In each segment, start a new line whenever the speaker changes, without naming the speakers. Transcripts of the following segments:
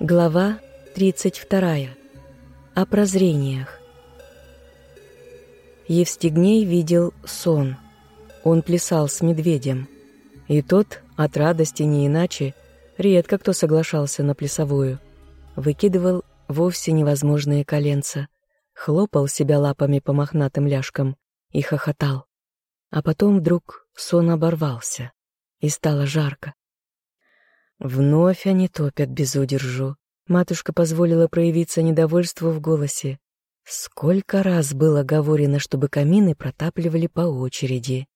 Глава 32. О прозрениях. Евстигней видел сон. Он плясал с медведем. И тот, от радости не иначе, редко кто соглашался на плясовую. Выкидывал вовсе невозможные коленца, хлопал себя лапами по мохнатым ляжкам и хохотал. А потом вдруг сон оборвался, и стало жарко. Вновь они топят без удержу. Матушка позволила проявиться недовольству в голосе. Сколько раз было говорено, чтобы камины протапливали по очереди.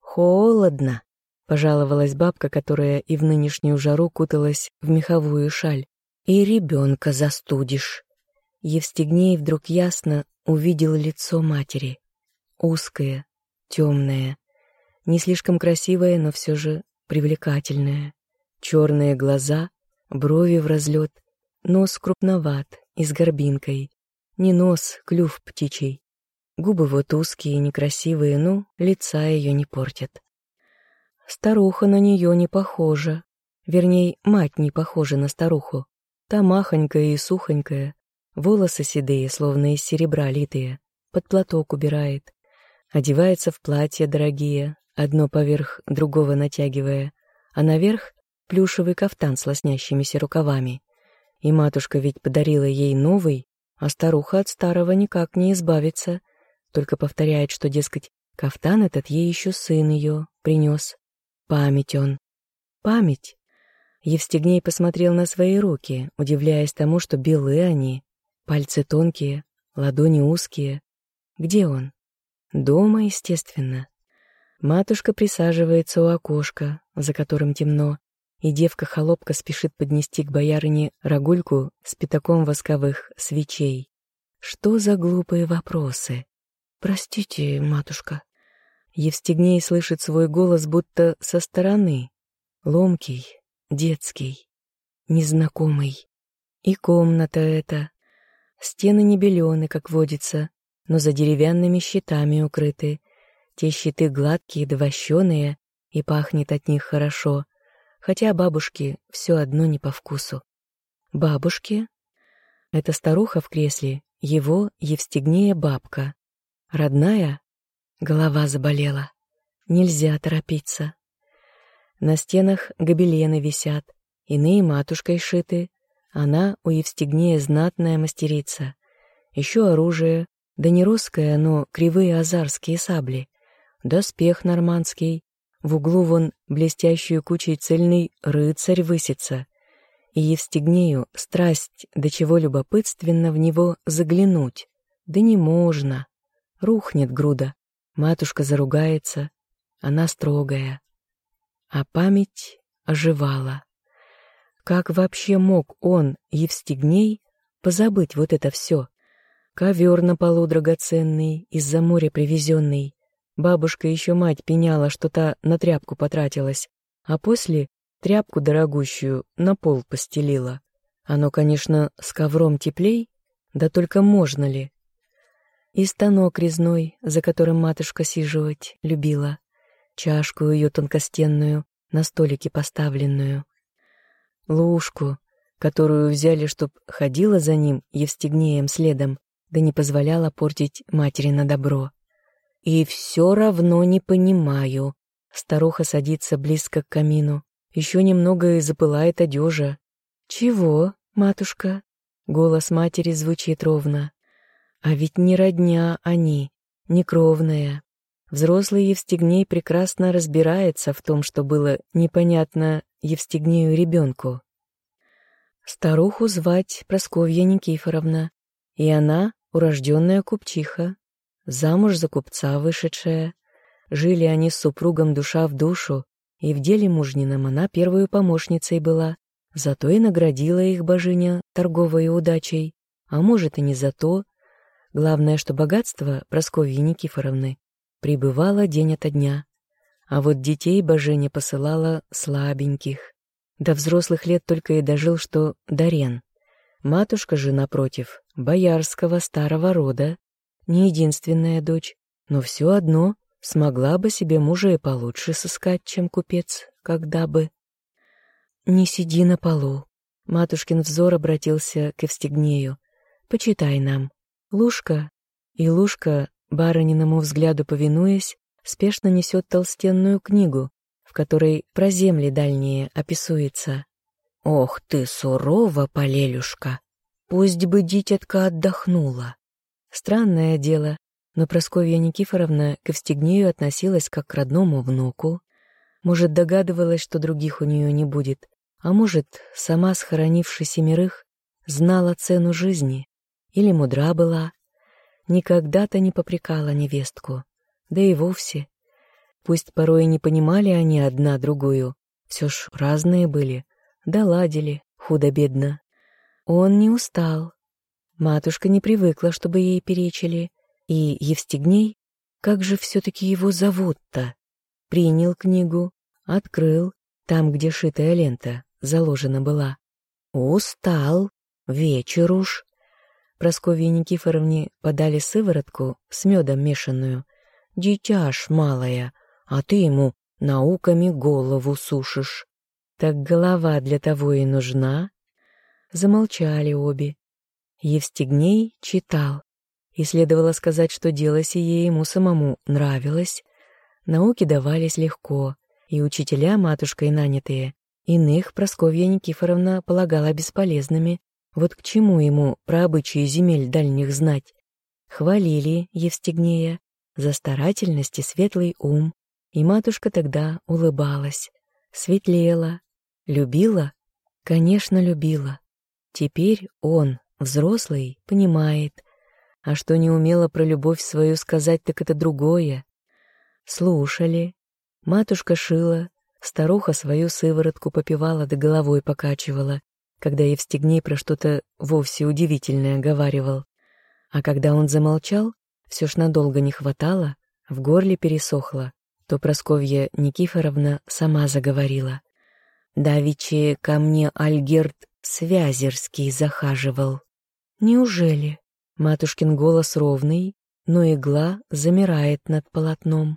«Холодно», — пожаловалась бабка, которая и в нынешнюю жару куталась в меховую шаль. «И ребенка застудишь». Евстигней вдруг ясно увидел лицо матери. Узкое, темное, не слишком красивое, но все же привлекательное. Черные глаза, брови в разлет, нос крупноват и с горбинкой. Не нос, клюв птичий. Губы вот узкие, некрасивые, но лица ее не портят. Старуха на нее не похожа. Вернее, мать не похожа на старуху. Та махонькая и сухонькая, волосы седые, словно из серебра литые, под платок убирает. Одевается в платья дорогие, одно поверх другого натягивая, а наверх плюшевый кафтан с лоснящимися рукавами. И матушка ведь подарила ей новый, а старуха от старого никак не избавится, только повторяет, что, дескать, кафтан этот ей еще сын ее принес. Память он. Память. Евстигней посмотрел на свои руки, удивляясь тому, что белые они, пальцы тонкие, ладони узкие. Где он? Дома, естественно. Матушка присаживается у окошка, за которым темно, и девка-холопка спешит поднести к боярине рогульку с пятаком восковых свечей. Что за глупые вопросы? Простите, матушка. Евстигней слышит свой голос будто со стороны. Ломкий, детский, незнакомый. И комната эта. Стены не белены, как водится, но за деревянными щитами укрыты. Те щиты гладкие да вощеные, и пахнет от них хорошо — хотя бабушке все одно не по вкусу. Бабушке? Это старуха в кресле, его Евстигнея бабка. Родная? Голова заболела. Нельзя торопиться. На стенах гобелены висят, иные матушкой шиты. Она у Евстигнея знатная мастерица. Еще оружие, да не русское, но кривые азарские сабли. Доспех нормандский, в углу вон блестящую кучей цельный рыцарь высится, и Евстигнею страсть до чего любопытственно в него заглянуть. Да не можно. Рухнет груда, матушка заругается, она строгая. А память оживала. Как вообще мог он, Евстигней, позабыть вот это все? Ковер на полу драгоценный, из-за моря привезенный, Бабушка еще мать пеняла, что та на тряпку потратилась, а после тряпку дорогущую на пол постелила. Оно, конечно, с ковром теплей, да только можно ли? И станок резной, за которым матушка сиживать любила, чашку ее тонкостенную, на столике поставленную, лужку, которую взяли, чтоб ходила за ним Евстигнеем следом, да не позволяла портить матери на добро. И все равно не понимаю. Старуха садится близко к камину. Еще немного и запылает одежа. Чего, матушка? Голос матери звучит ровно. А ведь не родня они, не кровная. Взрослый Евстигней прекрасно разбирается в том, что было непонятно Евстигнею ребенку. Старуху звать Просковья Никифоровна, и она урожденная купчиха, замуж за купца вышедшая. Жили они с супругом душа в душу, и в деле мужнином она первую помощницей была, зато и наградила их божиня торговой удачей, а может и не за то. Главное, что богатство Прасковьи Никифоровны прибывало день ото дня, а вот детей божиня посылала слабеньких. До взрослых лет только и дожил, что Дарен. Матушка же, напротив, боярского старого рода, не единственная дочь, но все одно смогла бы себе мужа и получше сыскать, чем купец, когда бы. «Не сиди на полу», Матушкин взор обратился к Евстигнею. «Почитай нам». Лушка. И Лушка, барыниному взгляду повинуясь, спешно несет толстенную книгу, в которой про земли дальние описуется. «Ох ты, сурова, полелюшка! Пусть бы дитятка отдохнула!» Странное дело, но Просковья Никифоровна к Евстигнею относилась как к родному внуку. Может, догадывалась, что других у нее не будет, а может, сама, схоронивши семерых, знала цену жизни или мудра была, никогда-то не попрекала невестку, да и вовсе. Пусть порой и не понимали они одна другую, все ж разные были, да ладили худо-бедно. Он не устал. Матушка не привыкла, чтобы ей перечили, и Евстигней, как же все-таки его зовут-то? Принял книгу, открыл, там, где шитая лента заложена была. Устал, вечер уж. Прасковье Никифоровне подали сыворотку с медом мешанную. Дитяж малая, а ты ему науками голову сушишь. Так голова для того и нужна. Замолчали обе. Евстигней читал, и следовало сказать, что дело сие ему самому нравилось. Науки давались легко, и учителя, матушкой нанятые, иных Просковья Никифоровна полагала бесполезными. Вот к чему ему про обычаи земель дальних знать? Хвалили Евстигнея за старательность и светлый ум, и матушка тогда улыбалась, светлела, любила, конечно, любила. Теперь он, взрослый, понимает, а что не умела про любовь свою сказать, так это другое. Слушали. Матушка шила, старуха свою сыворотку попивала да головой покачивала, когда Евстигней про что-то вовсе удивительное говаривал. А когда он замолчал, все ж надолго не хватало, в горле пересохло, то Просковья Никифоровна сама заговорила. «Давичи ко мне Альгерт Связерский захаживал». «Неужели?» Матушкин голос ровный, но игла замирает над полотном.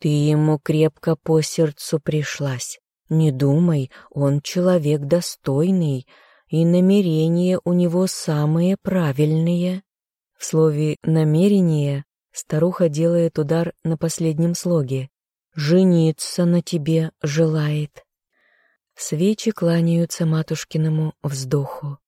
Ты ему крепко по сердцу пришлась. Не думай, он человек достойный, и намерения у него самые правильные. В слове «намерение» старуха делает удар на последнем слоге. «Жениться на тебе желает». Свечи кланяются матушкиному вздоху.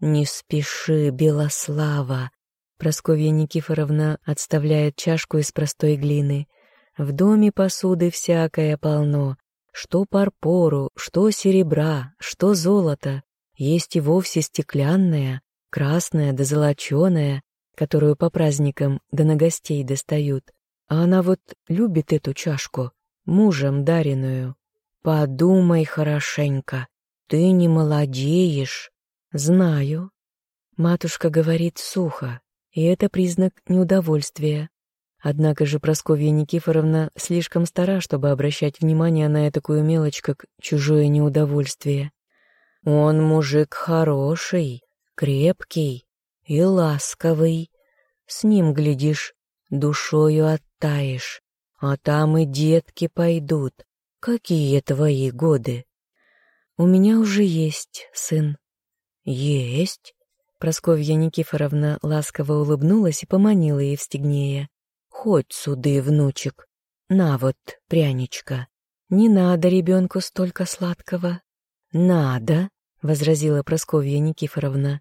«Не спеши, Белослава!» Просковья Никифоровна отставляет чашку из простой глины. «В доме посуды всякое полно. Что парпору, что серебра, что золото. Есть и вовсе стеклянная, красная да золоченая, которую по праздникам да на гостей достают. А она вот любит эту чашку, мужем даренную. Подумай хорошенько, ты не молодеешь, «Знаю». Матушка говорит сухо, и это признак неудовольствия. Однако же Просковья Никифоровна слишком стара, чтобы обращать внимание на такую мелочь, как чужое неудовольствие. «Он мужик хороший, крепкий и ласковый. С ним, глядишь, душою оттаешь, а там и детки пойдут. Какие твои годы?» «У меня уже есть сын», «Есть!» Просковья Никифоровна ласково улыбнулась и поманила Евстигнея. «Хоть суды, внучек. На вот, пряничка. Не надо ребенку столько сладкого». «Надо», — возразила Просковья Никифоровна.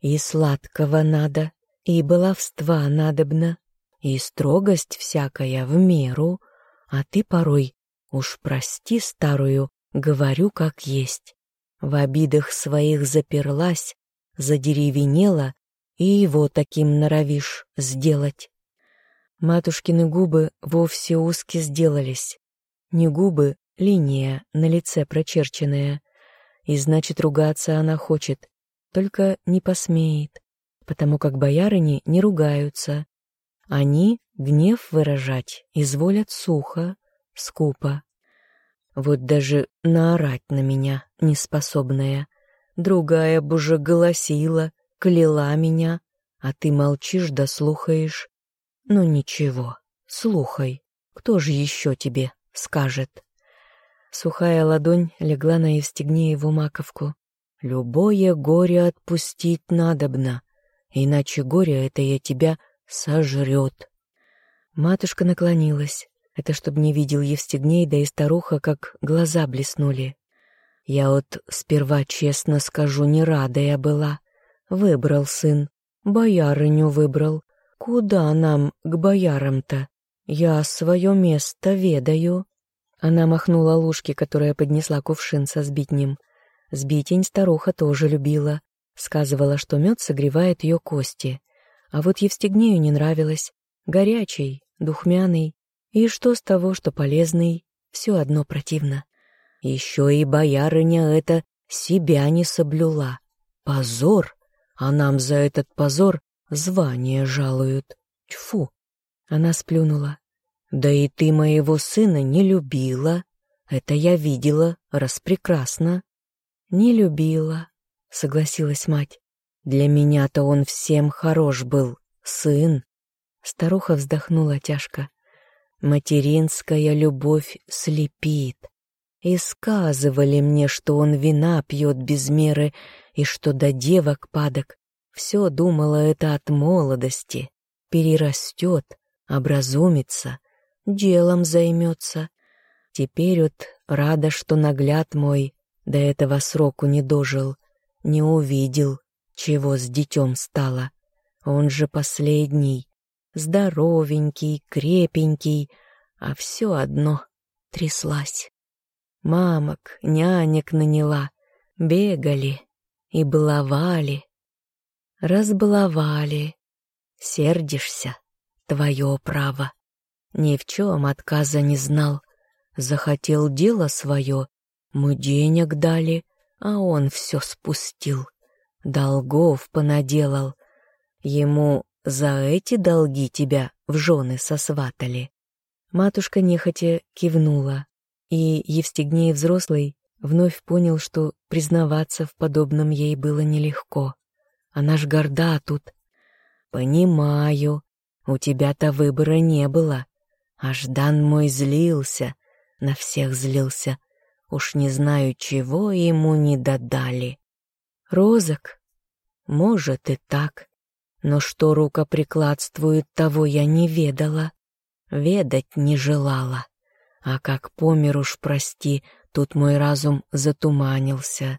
«И сладкого надо, и баловства надобно, и строгость всякая в меру, а ты порой, уж прости старую, говорю как есть в обидах своих заперлась, задеревенела, и его таким норовишь сделать. Матушкины губы вовсе узки сделались. Не губы, линия на лице прочерченная. И значит, ругаться она хочет, только не посмеет, потому как боярыни не ругаются. Они гнев выражать изволят сухо, скупо. Вот даже наорать на меня неспособная. Другая б уже голосила, кляла меня, а ты молчишь да слухаешь. Ну ничего, слухай, кто же еще тебе скажет? Сухая ладонь легла на Евстигнееву маковку. Любое горе отпустить надобно, иначе горе это я тебя сожрет. Матушка наклонилась. Это чтоб не видел Евстигней, да и старуха, как глаза блеснули. Я вот сперва, честно скажу, не рада я была. Выбрал сын, боярыню выбрал. Куда нам к боярам-то? Я свое место ведаю. Она махнула ложки, которая поднесла кувшин со сбитнем. Сбитень старуха тоже любила. Сказывала, что мед согревает ее кости. А вот Евстигнею не нравилось. Горячий, духмяный. И что с того, что полезный, все одно противно. Еще и боярыня это себя не соблюла. Позор! А нам за этот позор звание жалуют. Тьфу! Она сплюнула. Да и ты моего сына не любила. Это я видела, распрекрасно. Не любила, согласилась мать. Для меня-то он всем хорош был, сын. Старуха вздохнула тяжко. Материнская любовь слепит. И сказывали мне, что он вина пьет без меры, и что до девок падок. Все думала это от молодости. Перерастет, образумится, делом займется. Теперь вот рада, что нагляд мой до этого сроку не дожил, не увидел, чего с детем стало. Он же последний, здоровенький, крепенький, а все одно тряслась. Мамок, нянек наняла, бегали и баловали. Разбаловали. Сердишься, твое право. Ни в чем отказа не знал. Захотел дело свое, мы денег дали, а он все спустил. Долгов понаделал. Ему за эти долги тебя в жены сосватали. Матушка нехотя кивнула, и Евстигней взрослый вновь понял, что признаваться в подобном ей было нелегко. Она ж горда тут. «Понимаю, у тебя-то выбора не было. А Ждан мой злился, на всех злился. Уж не знаю, чего ему не додали. Розок? Может и так. Но что рукоприкладствует, того я не ведала. Ведать не желала. А как помер уж, прости, тут мой разум затуманился.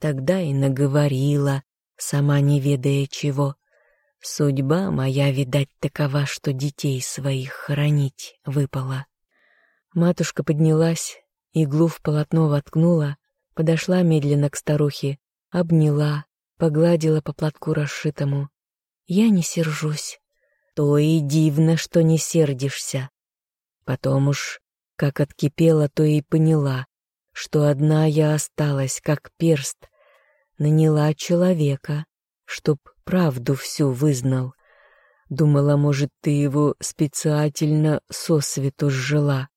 Тогда и наговорила, сама не ведая чего. Судьба моя, видать, такова, что детей своих хоронить выпала. Матушка поднялась, иглу в полотно воткнула, подошла медленно к старухе, обняла, погладила по платку расшитому. Я не сержусь. То и дивно, что не сердишься. Потом уж, как откипела, то и поняла, что одна я осталась, как перст, наняла человека, чтоб правду всю вызнал. Думала, может, ты его специально сосвету сжила.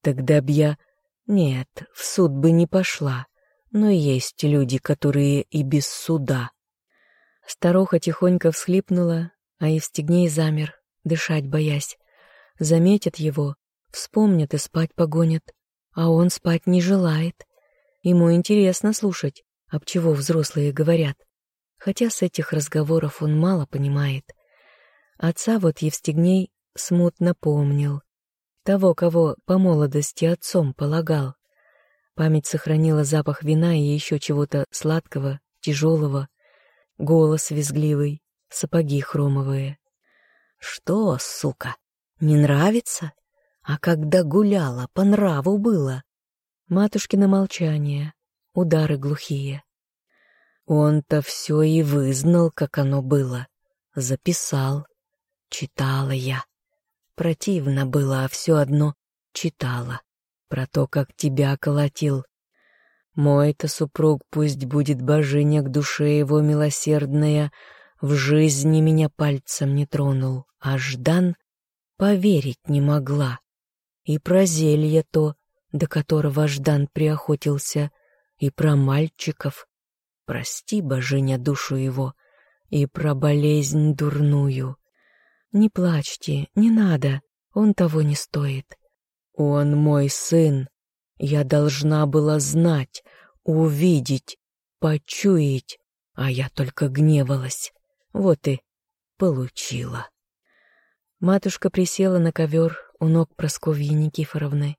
Тогда б я... Нет, в суд бы не пошла, но есть люди, которые и без суда. Старуха тихонько всхлипнула, а Евстигней замер, дышать боясь. Заметят его, вспомнят и спать погонят, а он спать не желает. Ему интересно слушать, об чего взрослые говорят хотя с этих разговоров он мало понимает. Отца вот Евстигней смутно помнил. Того, кого по молодости отцом полагал. Память сохранила запах вина и еще чего-то сладкого, тяжелого, голос визгливый, сапоги хромовые. «Что, сука, не нравится? А когда гуляла, по нраву было?» Матушкино молчание, удары глухие. Он-то все и вызнал, как оно было. Записал. Читала я. Противно было, а все одно читала. Про то, как тебя колотил. Мой-то супруг пусть будет божиня к душе его милосердная, в жизни меня пальцем не тронул, а Ждан поверить не могла. И про зелье то, до которого Ждан приохотился, и про мальчиков, Прости, божиня, душу его и про болезнь дурную. Не плачьте, не надо, он того не стоит. Он мой сын. Я должна была знать, увидеть, почуять, а я только гневалась. Вот и получила. Матушка присела на ковер у ног Просковьи Никифоровны.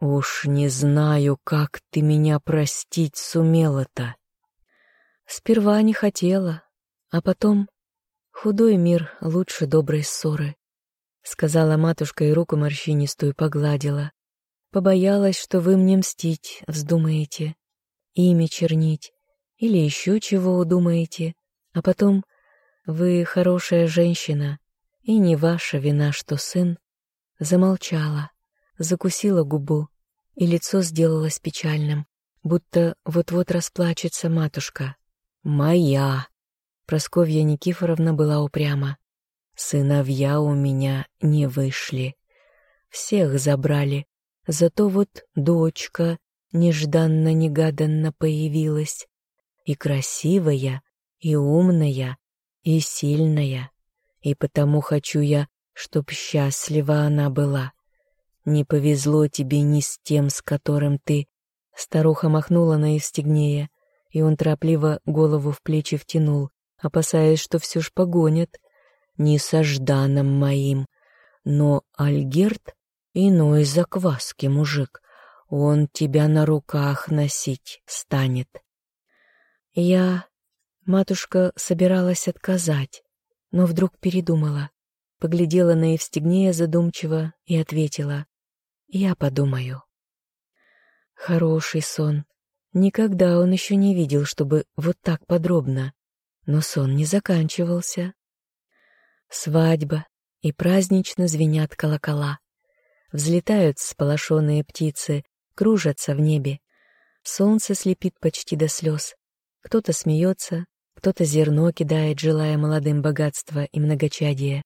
«Уж не знаю, как ты меня простить сумела-то». Сперва не хотела, а потом худой мир лучше доброй ссоры, сказала матушка и руку морщинистую погладила. Побоялась, что вы мне мстить вздумаете, имя чернить или еще чего удумаете, а потом вы хорошая женщина, и не ваша вина, что сын замолчала, закусила губу, и лицо сделалось печальным, будто вот-вот расплачется матушка. «Моя!» Просковья Никифоровна была упряма. «Сыновья у меня не вышли. Всех забрали. Зато вот дочка нежданно-негаданно появилась. И красивая, и умная, и сильная. И потому хочу я, чтоб счастлива она была. Не повезло тебе ни с тем, с которым ты...» Старуха махнула на Евстигнея и он торопливо голову в плечи втянул, опасаясь, что все ж погонят. Не со Жданом моим, но Альгерт иной закваски мужик, он тебя на руках носить станет. Я, матушка, собиралась отказать, но вдруг передумала, поглядела на Евстигнея задумчиво и ответила, «Я подумаю». Хороший сон, Никогда он еще не видел, чтобы вот так подробно. Но сон не заканчивался. Свадьба, и празднично звенят колокола. Взлетают сполошенные птицы, кружатся в небе. Солнце слепит почти до слез. Кто-то смеется, кто-то зерно кидает, желая молодым богатства и многочадия.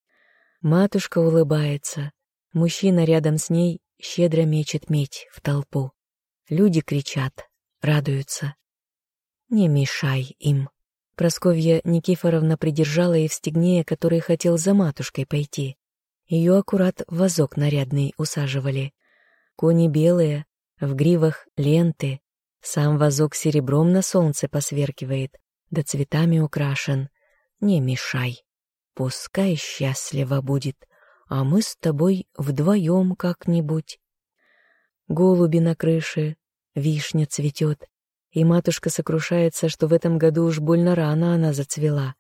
Матушка улыбается. Мужчина рядом с ней щедро мечет медь в толпу. Люди кричат, радуются. Не мешай им. Просковья Никифоровна придержала Евстигнея, который хотел за матушкой пойти. Ее аккурат в вазок нарядный усаживали. Кони белые, в гривах ленты. Сам вазок серебром на солнце посверкивает, да цветами украшен. Не мешай. Пускай счастливо будет, а мы с тобой вдвоем как-нибудь. Голуби на крыше, Вишня цветет, и матушка сокрушается, что в этом году уж больно рано она зацвела.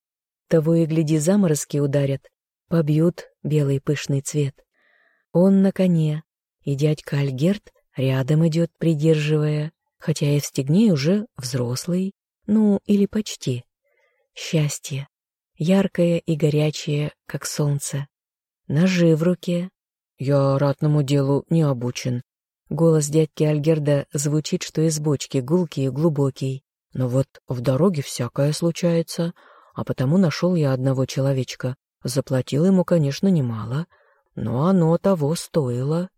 Того и гляди, заморозки ударят, побьют белый пышный цвет. Он на коне, и дядька Альгерт рядом идет, придерживая, хотя и в стегне уже взрослый, ну или почти. Счастье, яркое и горячее, как солнце. Ножи в руке. Я ратному делу не обучен, Голос дядьки Альгерда звучит, что из бочки, гулкий и глубокий. Но вот в дороге всякое случается, а потому нашел я одного человечка. Заплатил ему, конечно, немало, но оно того стоило.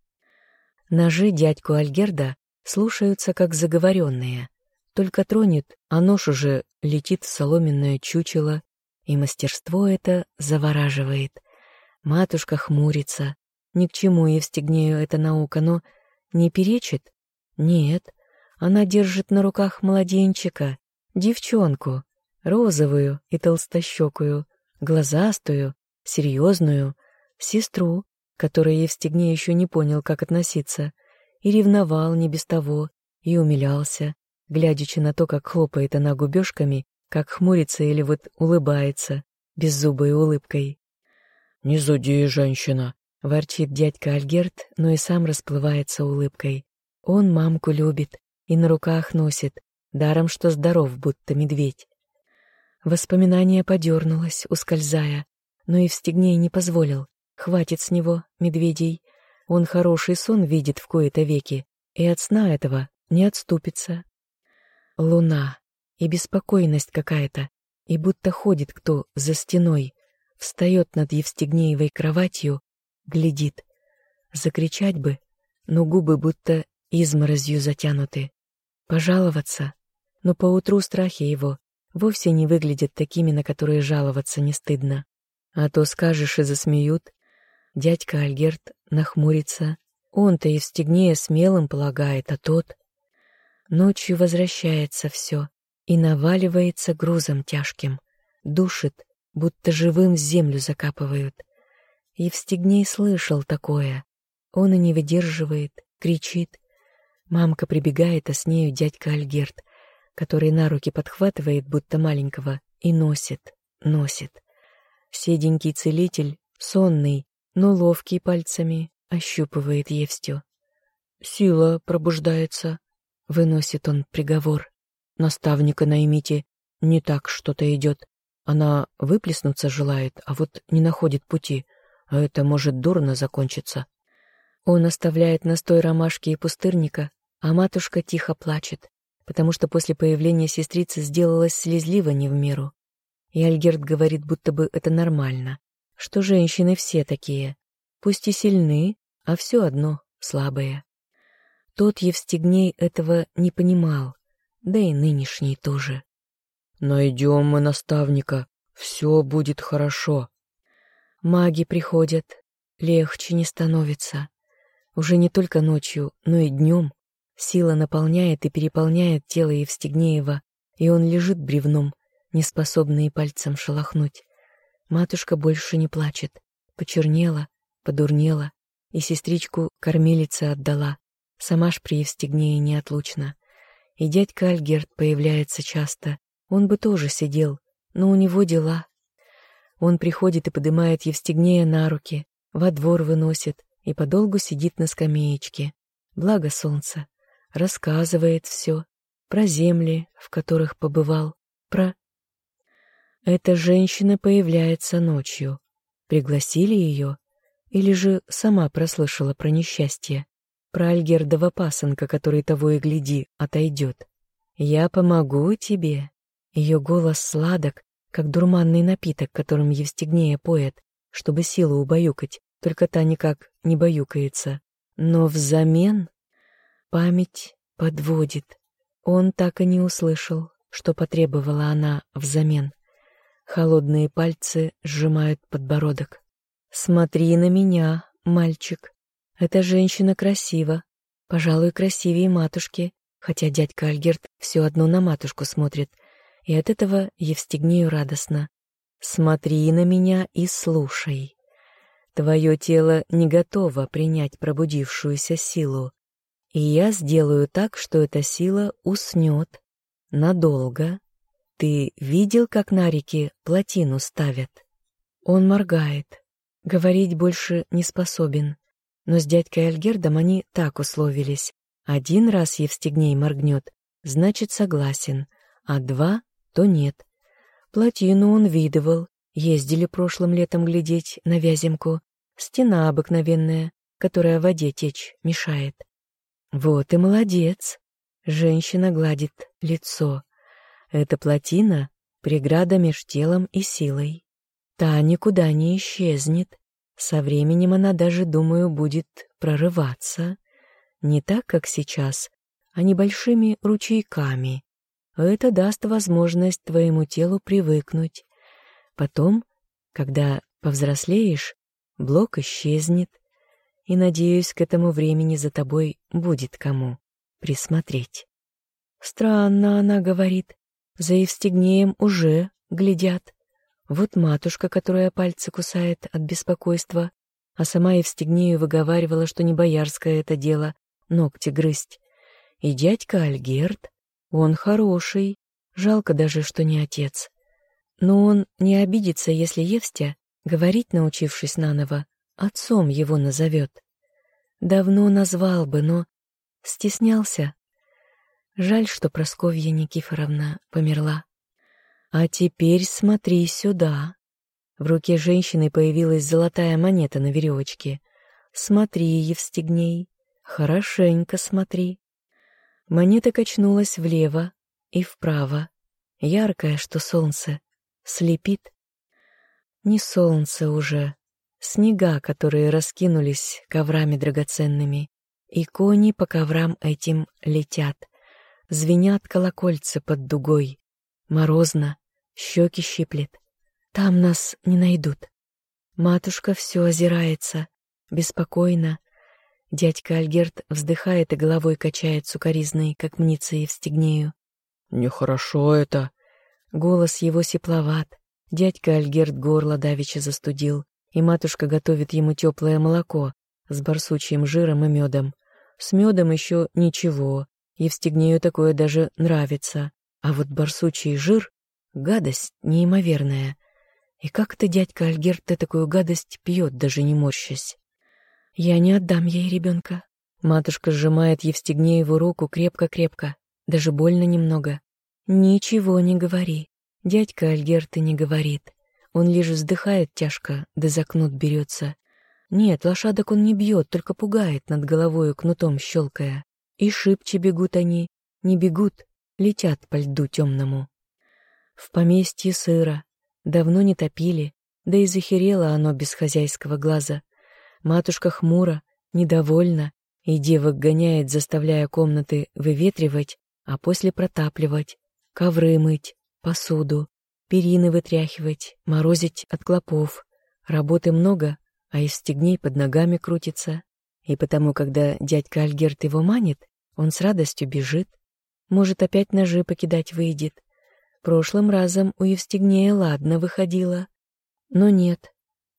Ножи дядьку Альгерда слушаются как заговоренные. Только тронет, а нож уже летит в соломенное чучело, и мастерство это завораживает. Матушка хмурится. Ни к чему Евстигнею эта наука, но не перечит? Нет, она держит на руках младенчика, девчонку, розовую и толстощекую, глазастую, серьезную, сестру, которой Евстигней еще не понял, как относиться, и ревновал не без того, и умилялся, глядячи на то, как хлопает она губежками, как хмурится или вот улыбается, беззубой улыбкой. «Не зуди, женщина!» Ворчит дядька Альгерт, но и сам расплывается улыбкой. Он мамку любит и на руках носит, даром что здоров, будто медведь. Воспоминание подернулось, ускользая, но и в стегней не позволил. Хватит с него, медведей. Он хороший сон видит в кои-то веки, и от сна этого не отступится. Луна и беспокойность какая-то, и будто ходит кто за стеной, встает над Евстигнеевой кроватью глядит. Закричать бы, но губы будто изморозью затянуты. Пожаловаться, но поутру страхи его вовсе не выглядят такими, на которые жаловаться не стыдно. А то скажешь и засмеют. Дядька Альгерт нахмурится. Он-то и в стегнее смелым полагает, а тот... Ночью возвращается все, и наваливается грузом тяжким, душит, будто живым в землю закапывают. Евстигней слышал такое. Он и не выдерживает, кричит. Мамка прибегает, а с нею дядька Альгерт, который на руки подхватывает, будто маленького, и носит, носит. Седенький целитель, сонный, но ловкий пальцами, ощупывает Евстю. «Сила пробуждается», — выносит он приговор. «Наставника наймите, не так что-то идет. Она выплеснуться желает, а вот не находит пути, а это может дурно закончиться». Он оставляет настой ромашки и пустырника, а матушка тихо плачет, потому что после появления сестрицы сделалась слезлива не в меру. И Альгерт говорит, будто бы это нормально, что женщины все такие, пусть и сильны, а все одно слабые. Тот Евстигней этого не понимал, да и нынешний тоже. «Найдем мы наставника, все будет хорошо». Маги приходят, легче не становится. Уже не только ночью, но и днем сила наполняет и переполняет тело Евстигнеева, и он лежит бревном, неспособный пальцем шелохнуть. Матушка больше не плачет, почернела, подурнела, и сестричку кормилица отдала, сама ж при Евстигнее неотлучна. И дядька Альгерт появляется часто, он бы тоже сидел, но у него дела. Он приходит и подымает Евстигнея на руки, во двор выносит и подолгу сидит на скамеечке. Благо солнца. Рассказывает все. Про земли, в которых побывал. Про... Эта женщина появляется ночью. Пригласили ее? Или же сама прослышала про несчастье? Про Альгердова пасынка, который того и гляди, отойдет. «Я помогу тебе». Ее голос сладок, как дурманный напиток, которым Евстигнея поет, чтобы силу убаюкать, только та никак не баюкается. Но взамен память подводит. Он так и не услышал, что потребовала она взамен. Холодные пальцы сжимают подбородок. «Смотри на меня, мальчик. Эта женщина красива. Пожалуй, красивее матушки, хотя дядька Альгерт все одно на матушку смотрит, и от этого Евстигнею радостно. Смотри на меня и слушай. Твое тело не готово принять пробудившуюся силу, и я сделаю так, что эта сила уснет надолго ты видел, как на реке плотину ставят? Он моргает. Говорить больше не способен. Но с дядькой Альгердом они так условились. Один раз Евстигней моргнет, значит согласен, а два — то нет. Плотину он видывал, ездили прошлым летом глядеть на Вяземку. Стена обыкновенная, которая в воде течь мешает. Вот и молодец. Женщина гладит лицо. Эта плотина — преграда меж телом и силой. Та никуда не исчезнет. Со временем она даже, думаю, будет прорываться. Не так, как сейчас, а небольшими ручейками. Это даст возможность твоему телу привыкнуть. Потом, когда повзрослеешь, блок исчезнет, и, надеюсь, к этому времени за тобой будет кому присмотреть. Странно она говорит. За Евстигнеем уже глядят. Вот матушка, которая пальцы кусает от беспокойства, а сама Евстигнею выговаривала, что не боярское это дело — ногти грызть. И дядька Альгерт, он хороший, жалко даже, что не отец. Но он не обидится, если Евстя, говорить научившись наново, отцом его назовет. Давно назвал бы, но стеснялся, Жаль, что Просковья Никифоровна померла. А теперь смотри сюда. В руке женщины появилась золотая монета на веревочке. Смотри, Евстигней, хорошенько смотри. Монета качнулась влево и вправо, яркое, что солнце, слепит. Не солнце уже, снега, которые раскинулись коврами драгоценными, и кони по коврам этим летят. Звенят колокольцы под дугой. Морозно, щеки щиплет. Там нас не найдут. Матушка все озирается, беспокойно. Дядька Альгерт вздыхает и головой качает сукоризной, как мнится Евстигнею.
Нехорошо это.
Голос его сепловат. Дядька Альгерт горло давеча застудил, и матушка готовит ему теплое молоко с барсучьим жиром и медом. С медом еще ничего, Евстигнею такое даже нравится, а вот барсучий жир — гадость неимоверная. И как это дядька Альгерт такую гадость пьет, даже не морщась? Я не отдам ей ребенка. Матушка сжимает Евстигнееву руку крепко-крепко, даже больно немного. Ничего не говори. Дядька Альгерт и не говорит. Он лишь вздыхает тяжко, да за кнут берется. Нет, лошадок он не бьет, только пугает над головою кнутом щелкая. И шибче бегут они, не бегут, летят по льду темному. В поместье сыро, давно не топили, да и захерело оно без хозяйского глаза. Матушка хмуро, недовольна, и девок гоняет, заставляя комнаты выветривать, а после протапливать, ковры мыть, посуду, перины вытряхивать, морозить от клопов. Работы много, а из стегней под ногами крутится. И потому, когда дядька Альгерт его манит, он с радостью бежит. Может, опять ножи покидать выйдет. Прошлым разом у Евстигнея ладно выходило. Но нет,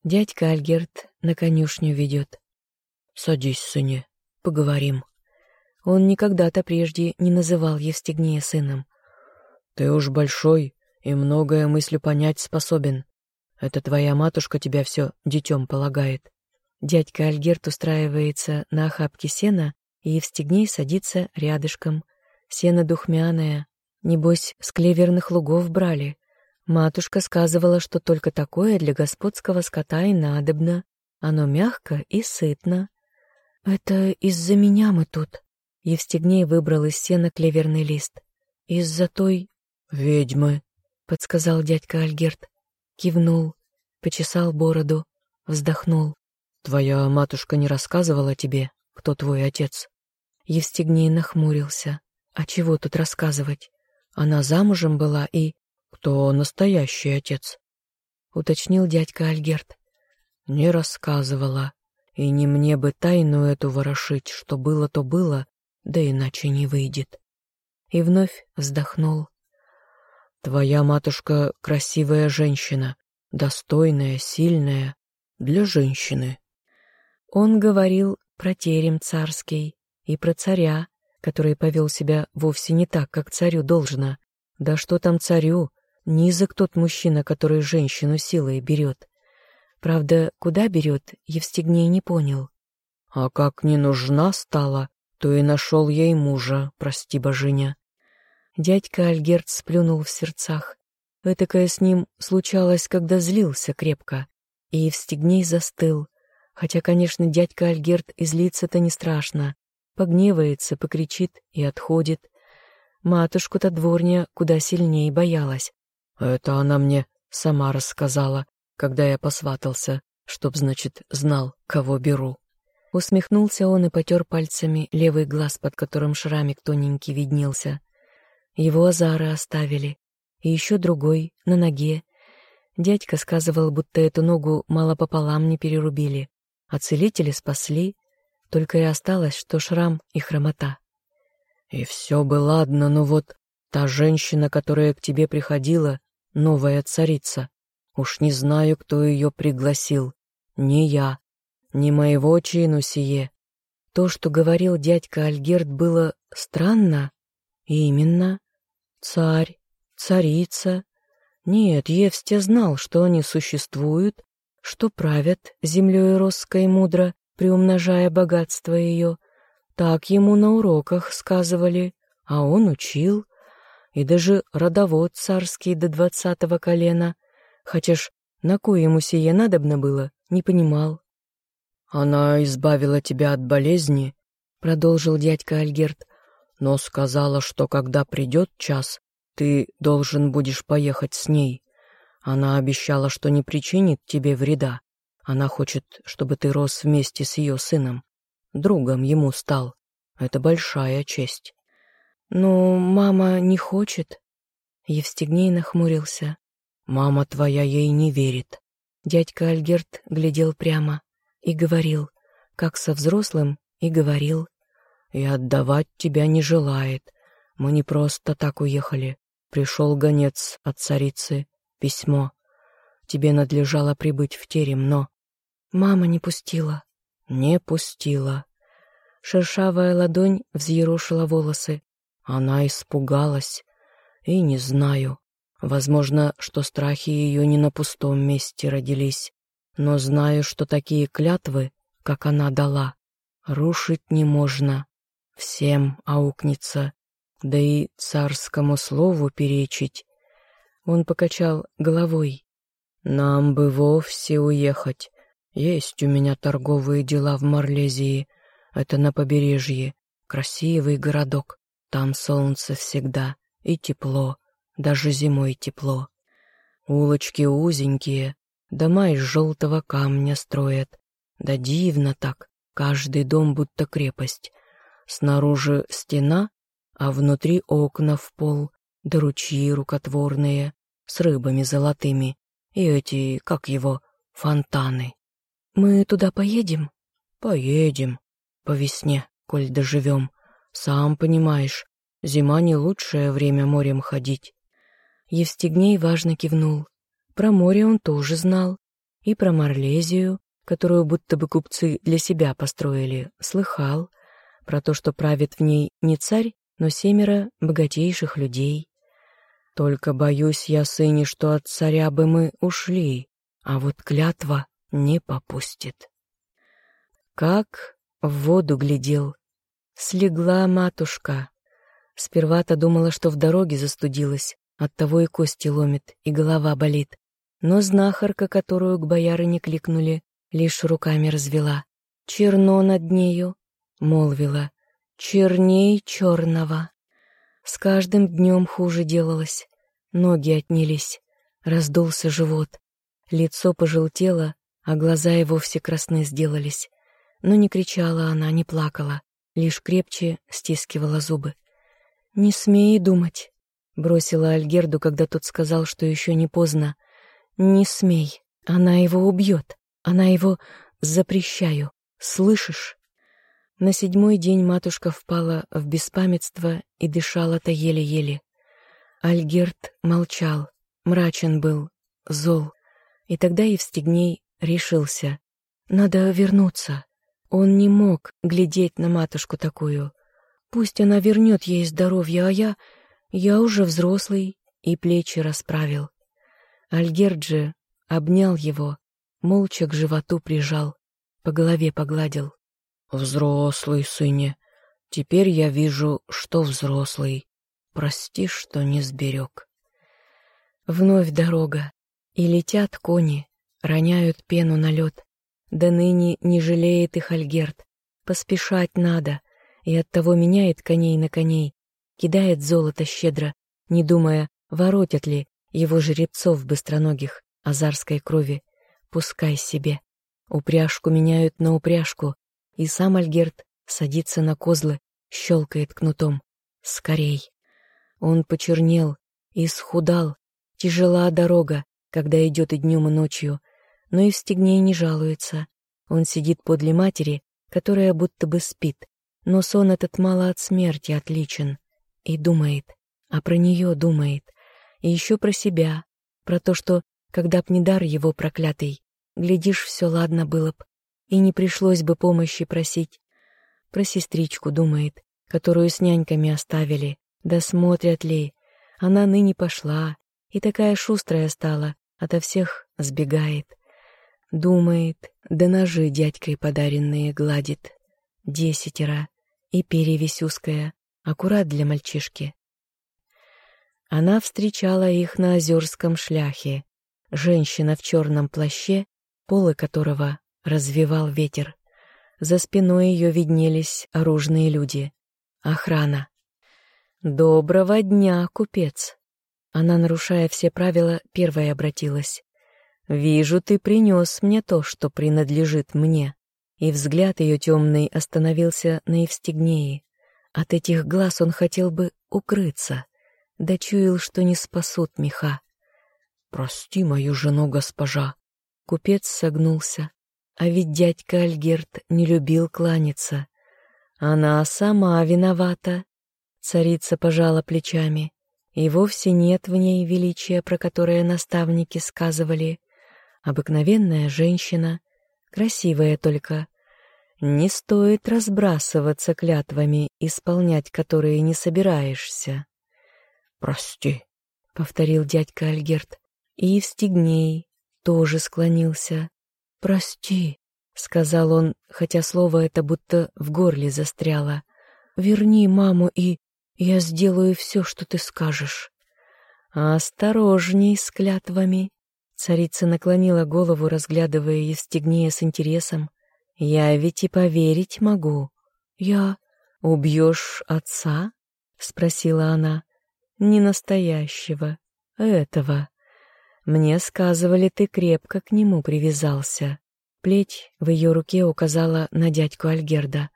дядька Альгерт на конюшню ведет.
«Садись, сыне, поговорим».
Он никогда-то прежде не называл Евстигнея сыном.
«Ты уж большой и многое мыслью понять способен. Это твоя матушка тебя все детем полагает».
Дядька Альгерт устраивается на охапке сена, и Евстигней садится рядышком. Сено духмяное. Небось, с клеверных лугов брали. Матушка сказывала, что только такое для господского скота и надобно. Оно мягко и сытно. «Это из-за меня мы тут». Евстигней выбрал из сена клеверный лист. «Из-за той
«Ведьмы», —
подсказал дядька Альгерт. Кивнул, почесал бороду, вздохнул.
«Твоя матушка не рассказывала тебе, кто твой отец?»
Евстигней нахмурился. «А чего тут рассказывать? Она замужем была и...»
«Кто настоящий отец?»
— уточнил дядька Альгерт.
«Не рассказывала. И не мне бы тайну эту ворошить, что было, то было, да иначе не выйдет».
И вновь вздохнул.
Твоя матушка красивая женщина, достойная, сильная, для женщины.
Он говорил про терем царский и про царя, который повел себя вовсе не так, как царю должно. Да что там царю, низок тот мужчина, который женщину силой берет. Правда, куда берет, Евстигней не понял.
А как не нужна стала, то и нашел ей мужа, прости божиня.
Дядька Альгерт сплюнул в сердцах. Этакое с ним случалось, когда злился крепко. И Евстигней застыл. Хотя, конечно, дядька Альгерт излиться-то не страшно. Погневается, покричит и отходит. Матушку-то дворня куда сильнее боялась.
Это она мне сама рассказала, когда я посватался, чтоб, значит, знал, кого беру.
Усмехнулся он и потер пальцами левый глаз, под которым шрамик тоненький виднелся. Его азары оставили. И еще другой, на ноге. Дядька сказывал, будто эту ногу мало пополам не перерубили. А целители спасли, только и осталось, что шрам и хромота.
И все бы ладно, но вот та женщина, которая к тебе приходила, новая царица. Уж не знаю, кто ее пригласил. Не я, не моего чину сие.
То, что говорил дядька Альгерт, было странно, Именно. Царь, царица. Нет, Евстя знал, что они существуют, что правят землей Росской мудро, приумножая богатство ее. Так ему на уроках сказывали, а он учил. И даже родовод царский до двадцатого колена, хотя ж на кое ему сие надобно было, не понимал.
«Она избавила тебя от болезни», — продолжил дядька Альгерт, но сказала, что когда придет час, ты должен будешь поехать с ней. Она обещала, что не причинит тебе вреда. Она хочет, чтобы ты рос вместе с ее сыном. Другом ему стал. Это большая честь.
Но мама не хочет. Евстигней нахмурился.
Мама твоя ей не верит.
Дядька Альгерт глядел прямо и говорил, как со взрослым, и говорил
и отдавать тебя не желает. Мы не просто так уехали. Пришел гонец от царицы, письмо. Тебе надлежало прибыть в терем, но...
Мама не пустила.
Не пустила.
Шершавая ладонь взъерошила волосы.
Она испугалась. И не знаю. Возможно, что страхи ее не на пустом месте родились. Но знаю, что такие клятвы, как она дала, рушить не можно. Всем аукнется, да и царскому слову перечить.
Он покачал головой.
Нам бы вовсе уехать. Есть у меня торговые дела в Марлезии. Это на побережье. Красивый городок. Там солнце всегда. И тепло. Даже зимой тепло. Улочки узенькие. Дома из желтого камня строят. Да дивно так. Каждый дом будто крепость. Снаружи стена, а внутри окна в пол, да ручьи рукотворные, с рыбами золотыми, и эти, как его, фонтаны.
Мы туда поедем?
Поедем. По весне, коль доживем. Сам понимаешь, зима не лучшее время морем ходить.
Евстигней важно кивнул. Про море он тоже знал. И про Марлезию, которую будто бы купцы для себя построили, слыхал. Про то, что правит в ней не царь, но семеро богатейших людей. Только боюсь я, сыне, что от царя бы мы ушли, а вот клятва не попустит. Как в воду глядел. Слегла матушка. Сперва-то думала, что в дороге застудилась, оттого и кости ломит, и голова болит. Но знахарка, которую к боярыне кликнули, лишь руками развела. «Черно над нею», — молвила, — «черней черного». С каждым днем хуже делалось. Ноги отнялись, раздулся живот. Лицо пожелтело, а глаза и вовсе красны сделались. Но не кричала она, не плакала, лишь крепче стискивала зубы. «Не смей думать», — бросила Альгерду, когда тот сказал, что еще не поздно. «Не смей, она его убьет, она его запрещаю, слышишь?» На седьмой день матушка впала в беспамятство и дышала-то еле-еле. Альгерт молчал, мрачен был, зол. И тогда Евстигней решился. Надо вернуться. Он не мог глядеть на матушку такую. Пусть она вернет ей здоровье, а я... Я уже взрослый и плечи расправил. Альгерт же обнял его, молча к животу прижал, по голове погладил.
«Взрослый, сыне, теперь я вижу, что взрослый. Прости, что не сберег.
Вновь дорога, и летят кони, роняют пену на лед. Да ныне не жалеет их Альгерт. Поспешать надо, и оттого меняет коней на коней, кидает золото щедро, не думая, воротят ли его жеребцов быстроногих азарской крови. Пускай себе. Упряжку меняют на упряжку, и сам Альгерт садится на козлы, щелкает кнутом. Скорей. Он почернел и схудал. Тяжела дорога, когда идет и днем, и ночью. Но и в стегне не жалуется. Он сидит подле матери, которая будто бы спит. Но сон этот мало от смерти отличен. И думает, а про нее думает. И еще про себя, про то, что, когда б не дар его проклятый, глядишь, все ладно было б, и не пришлось бы помощи просить. Про сестричку думает, которую с няньками оставили, да смотрят ли, она ныне пошла, и такая шустрая стала, ото всех сбегает. Думает, да ножи дядькой подаренные гладит. Десятеро, и перевесь узкая, аккурат для мальчишки. Она встречала их на озерском шляхе. Женщина в черном плаще, полы которого развивал ветер. За спиной ее виднелись оружные люди. Охрана. «Доброго дня, купец!» Она, нарушая все правила, первой обратилась. «Вижу, ты принес мне то, что принадлежит мне». И взгляд ее темный остановился на Евстигнее. От этих глаз он хотел бы укрыться, да чуял, что не спасут меха.
«Прости мою жену, госпожа!»
Купец согнулся, а ведь дядька Альгерт не любил кланяться. Она сама виновата, Царица пожала плечами. И вовсе нет в ней величия, про которое наставники сказывали. Обыкновенная женщина, красивая только. Не стоит разбрасываться клятвами, исполнять которые не собираешься.
«Прости», —
повторил дядька Альгерт. И Евстигней тоже склонился. «Прости», — сказал он, хотя слово это будто в горле застряло. «Верни маму, и я сделаю все, что ты скажешь».
«Осторожней с клятвами», — царица наклонила голову, разглядывая Евстигнея с интересом. «Я ведь и поверить могу».
«Я...»
«Убьешь отца?» — спросила она. «Не настоящего, этого. Мне сказывали, ты крепко к нему привязался». Плеть в ее руке указала на дядьку Альгерда.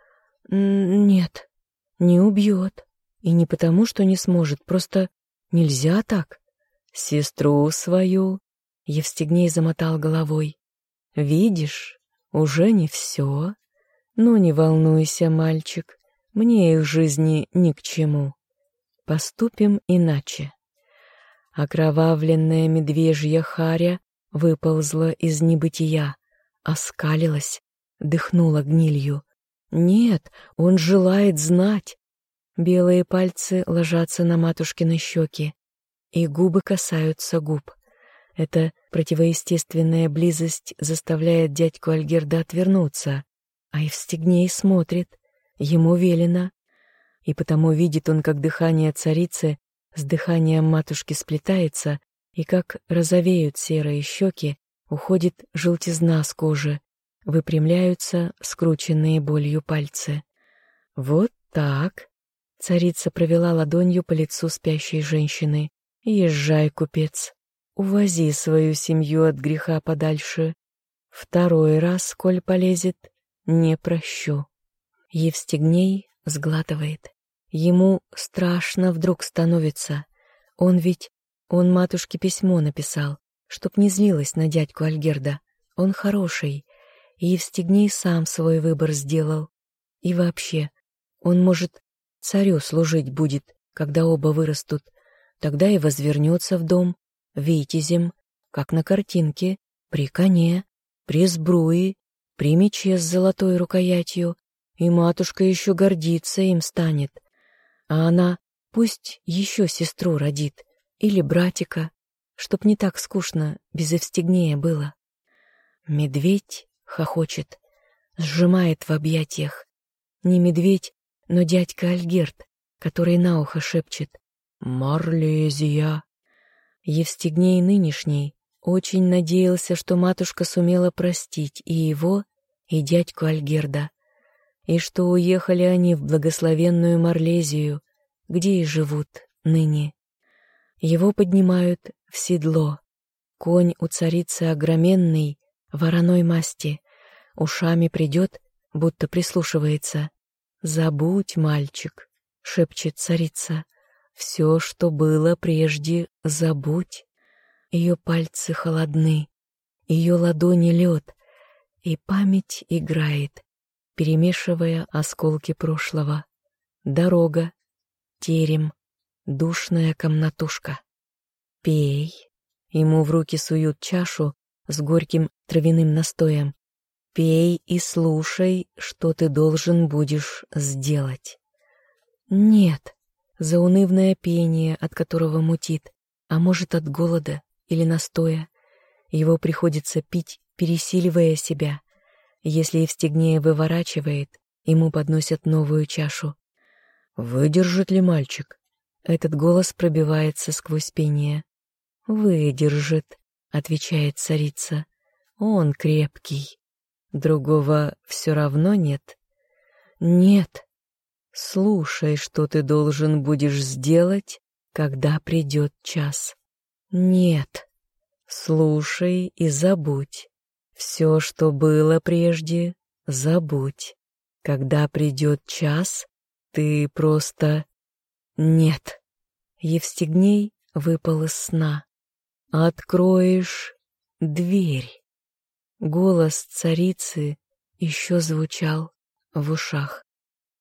«Нет, не убьет. И не потому, что не сможет, просто нельзя так».
«Сестру свою...» — Евстигней замотал головой. «Видишь, уже не все. Но не волнуйся, мальчик, мне их жизни ни к чему. Поступим иначе». Окровавленная медвежья харя выползла из небытия, оскалилась, дыхнула гнилью. Нет, он желает знать. Белые пальцы ложатся на матушкины щеки, и губы касаются губ. Эта противоестественная близость заставляет дядьку Альгерда отвернуться, а Евстигней смотрит, ему велено, и потому видит он, как дыхание царицы с дыханием матушки сплетается, и как розовеют серые щеки, Уходит желтизна с кожи, выпрямляются скрученные болью пальцы. «Вот так!» — царица провела ладонью по лицу спящей женщины. «Езжай, купец, увози свою семью от греха подальше. Второй раз, коль полезет, не прощу». Евстигней сглатывает. Ему страшно вдруг становится. Он ведь... Он матушке письмо написал чтоб не злилась на дядьку Альгерда. Он хороший, и Евстигней сам свой выбор сделал. И вообще, он, может, царю служить будет, когда оба вырастут, тогда и возвернется в дом, витязем, как на картинке, при коне, при сбруе, при мече с золотой рукоятью, и матушка еще гордиться им станет. А она пусть еще сестру родит, или братика, чтоб не так скучно без Евстигнея было. Медведь хохочет, сжимает в объятиях. Не медведь, но дядька Альгерт, который на ухо шепчет «Марлезия». Евстигней нынешний очень надеялся, что матушка сумела простить и его, и дядьку Альгерда, и что уехали они в благословенную Марлезию, где и живут ныне. Его поднимают в седло. Конь у царицы огроменный, вороной масти. Ушами придет, будто прислушивается. «Забудь, мальчик», — шепчет царица. «Все, что было прежде, забудь». Ее пальцы холодны, ее ладони лед, и память играет, перемешивая осколки прошлого. Дорога, терем, душная комнатушка. «Пей». Ему в руки суют чашу с горьким травяным настоем. «Пей и слушай, что ты должен будешь сделать». «Нет», заунывное пение, от которого мутит, а может от голода или настоя. Его приходится пить, пересиливая себя. Если Евстигнея выворачивает, ему подносят новую чашу. «Выдержит ли мальчик?» Этот голос пробивается сквозь пение. «Выдержит», — отвечает царица. «Он крепкий. Другого все равно нет?» «Нет. Слушай, что ты должен будешь сделать, когда придет час». «Нет. Слушай и забудь. Все, что было прежде, забудь. Когда придет час, ты просто... Нет». Евстигней выпал из сна. «Откроешь дверь!» Голос царицы еще звучал в ушах.